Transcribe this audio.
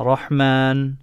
رحمن.